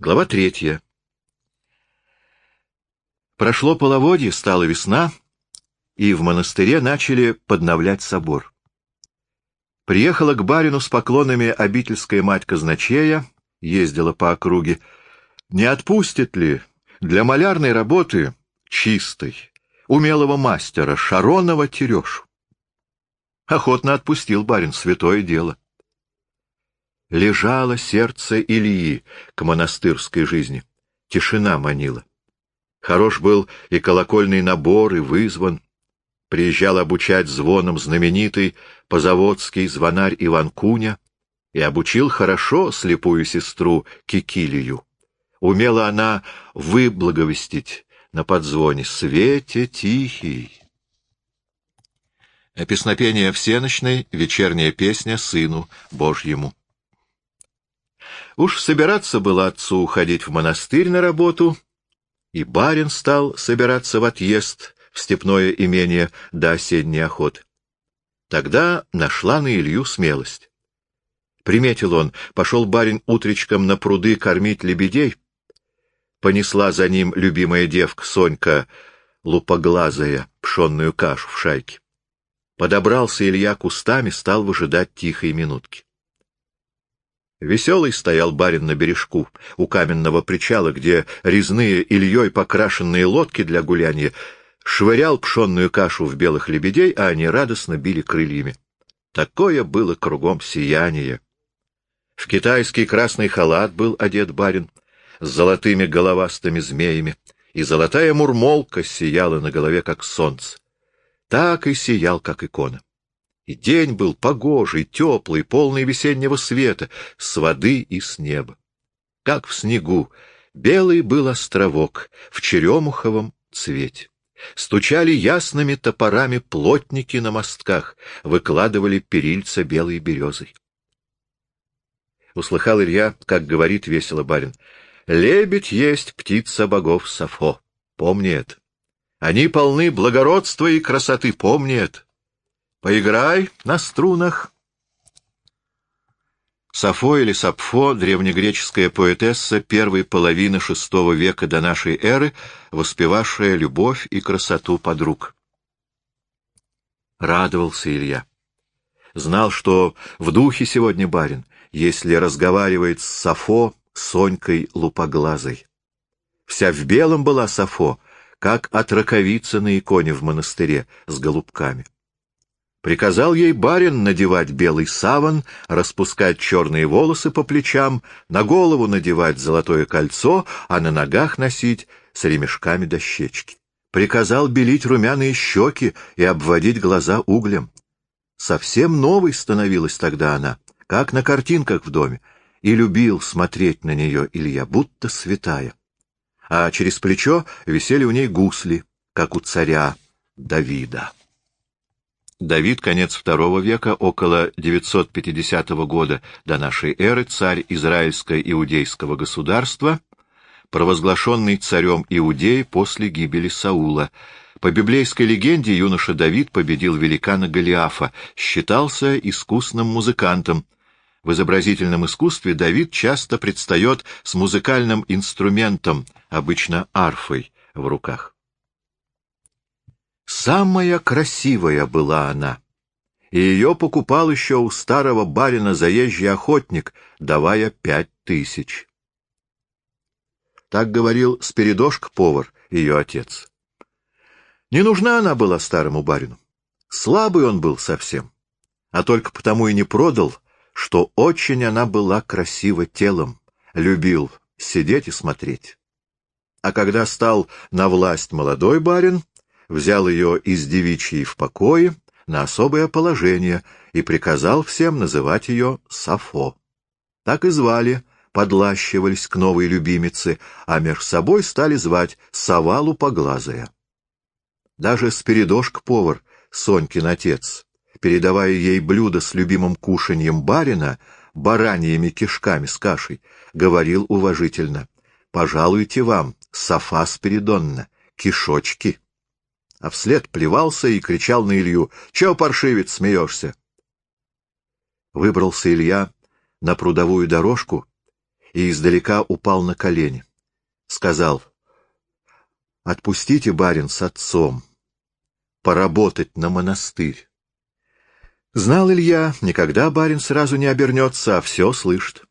Глава третья. Прошло половодье, стала весна, и в монастыре начали подновлять собор. Приехала к барину с поклонами обительская мать казначея, ездила по округе. Не отпустит ли для малярной работы чистой, умелого мастера Шаронова Терешу? Охотно отпустил барин, святое дело лежало сердце Ильи к монастырской жизни. Тишина манила. Хорош был и колокольный набор, и вызван. Приезжал обучать звоном знаменитый позаводский звонарь Иван Куня и обучил хорошо слепую сестру Кикилию. Умела она выблаговестить на подзвоне «Свете тихий». Песнопение всеночной, вечерняя песня сыну Божьему. Уж собираться было отцу уходить в монастырь на работу, и барин стал собираться в отъезд в степное имение до осенней охоты. Тогда нашла на Илью смелость. Приметил он, пошел барин утречком на пруды кормить лебедей. Понесла за ним любимая девка Сонька, лупоглазая, пшенную кашу в шайке. Подобрался Илья кустами, стал выжидать тихой минутки. Веселый стоял барин на бережку, у каменного причала, где резные Ильей покрашенные лодки для гуляния швырял пшенную кашу в белых лебедей, а они радостно били крыльями. Такое было кругом сияние. В китайский красный халат был одет барин с золотыми головастыми змеями, и золотая мурмолка сияла на голове, как солнце. Так и сиял, как икона. И день был погожий, теплый, полный весеннего света, с воды и с неба. Как в снегу, белый был островок в черемуховом цвете. Стучали ясными топорами плотники на мостках, выкладывали перильца белой березой. Услыхал Илья, как говорит весело барин, «Лебедь есть птица богов Сафо, помни это. Они полны благородства и красоты, помни это. Поиграй на струнах. Сафо или Сапфо, древнегреческая поэтесса первой половины VI века до нашей эры, воспевавшая любовь и красоту подруг. Радовался Илья. Знал, что в духе сегодня барин, если разговаривает с Сафо, Сонькой лупоглазой. Вся в белом была Сафо, как от раковицы на иконе в монастыре с голубками. Приказал ей барин надевать белый саван, распускать черные волосы по плечам, на голову надевать золотое кольцо, а на ногах носить с ремешками дощечки. Приказал белить румяные щеки и обводить глаза углем. Совсем новой становилась тогда она, как на картинках в доме, и любил смотреть на нее Илья, будто святая. А через плечо висели у ней гусли, как у царя Давида. Давид, конец II века, около 950 года до нашей эры, царь Израильско-Иудейского государства, провозглашенный царем Иудеи после гибели Саула. По библейской легенде юноша Давид победил великана Голиафа, считался искусным музыкантом. В изобразительном искусстве Давид часто предстает с музыкальным инструментом, обычно арфой, в руках. Самая красивая была она, и ее покупал еще у старого барина заезжий охотник, давая пять тысяч. Так говорил Спиридошка-повар, ее отец. Не нужна она была старому барину. Слабый он был совсем, а только потому и не продал, что очень она была красива телом, любил сидеть и смотреть. А когда стал на власть молодой барин, взял ее из девичьей в покое на особое положение и приказал всем называть ее Сафо. Так и звали, подлащивались к новой любимице, а меж собой стали звать Сова Лупоглазая. Даже Спиридошка-повар, Сонькин отец, передавая ей блюдо с любимым кушаньем барина, бараньими кишками с кашей, говорил уважительно, «Пожалуйте вам, Софа Спиридонна, кишочки» а вслед плевался и кричал на Илью. — Чего, паршивец, смеешься? Выбрался Илья на прудовую дорожку и издалека упал на колени. Сказал, «Отпустите, барин, с отцом, поработать на монастырь». Знал Илья, никогда барин сразу не обернется, а все слышит.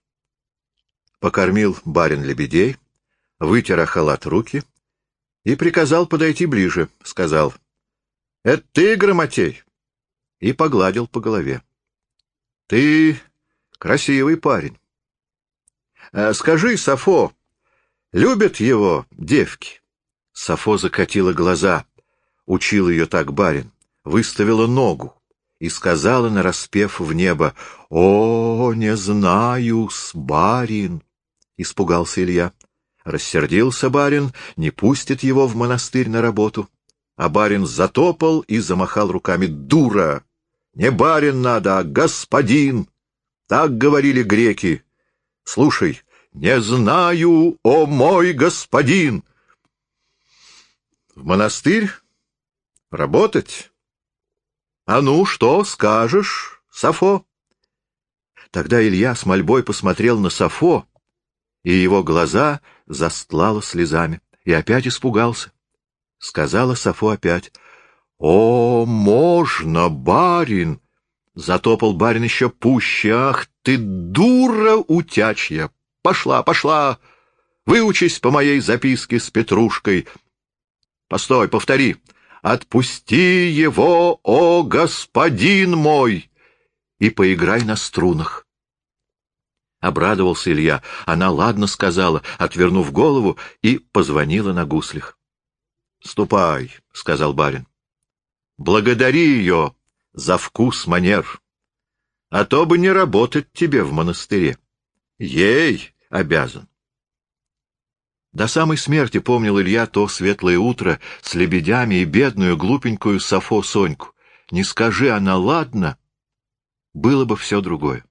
Покормил барин лебедей, вытер халат руки и приказал подойти ближе, сказал, «Это ты, Громотей?» и погладил по голове. «Ты красивый парень. А скажи, Сафо, любят его девки?» Сафо закатила глаза, учил ее так барин, выставила ногу и сказала, нараспев в небо, «О, не знаю-с, барин!» Испугался Илья. Рассердился барин, не пустит его в монастырь на работу. А барин затопал и замахал руками. «Дура! Не барин надо, а господин!» Так говорили греки. «Слушай, не знаю, о мой господин!» «В монастырь? Работать?» А ну, что скажешь, Сафо? Тогда Илья с мольбой посмотрел на Сафо, и его глаза застлало слезами, и опять испугался. Сказала Сафо опять, — О, можно, барин! Затопал барин еще пуще. Ах ты, дура утячья! Пошла, пошла! Выучись по моей записке с Петрушкой. Постой, повтори. «Отпусти его, о господин мой!» и поиграй на струнах. Обрадовался Илья. Она ладно сказала, отвернув голову, и позвонила на гуслях. — Ступай, — сказал барин. — Благодари ее за вкус манер, а то бы не работать тебе в монастыре. Ей обязан. До самой смерти помнил Илья то светлое утро с лебедями и бедную глупенькую Сафо Соньку. Не скажи она «ладно», было бы все другое.